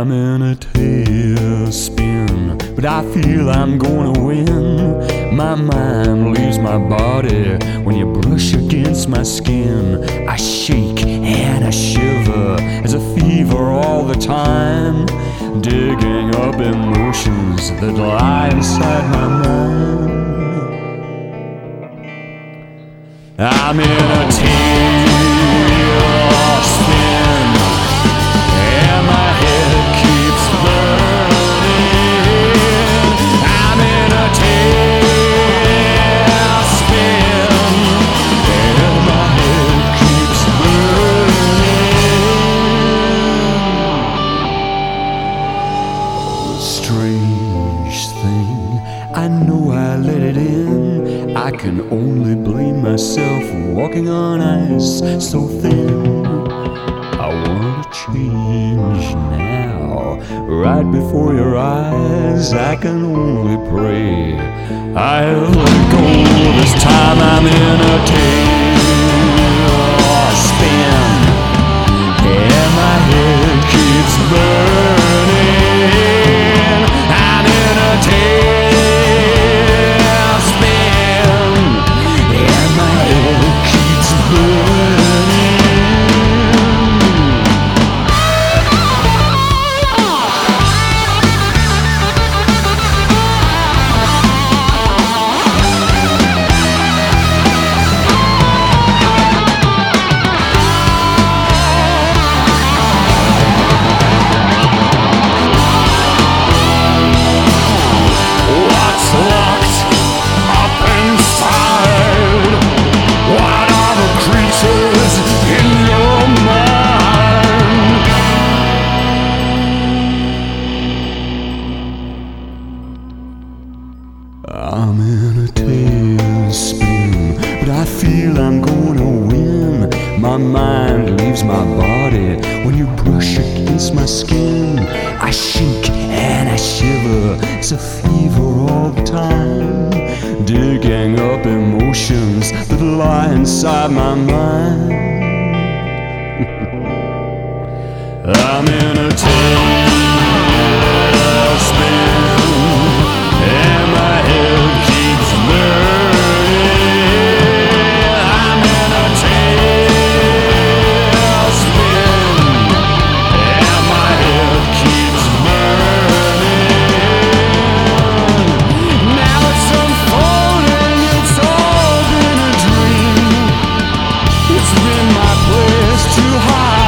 I'm in a tailspin, but I feel I'm gonna win. My mind leaves my body when you brush against my skin. I shake and I shiver as a fever all the time, digging up emotions that lie inside my mind. I'm in a tailspin. I know I let it in. I can only blame myself for walking on ice so thin. I wanna change now, right before your eyes. I can only pray. I'll let go this time. I'm in feel I'm gonna win. My mind leaves my body when you brush against my skin. I shake and I shiver, it's a fever all the time. Digging up emotions that lie inside my mind. I'm in a tailspin, place to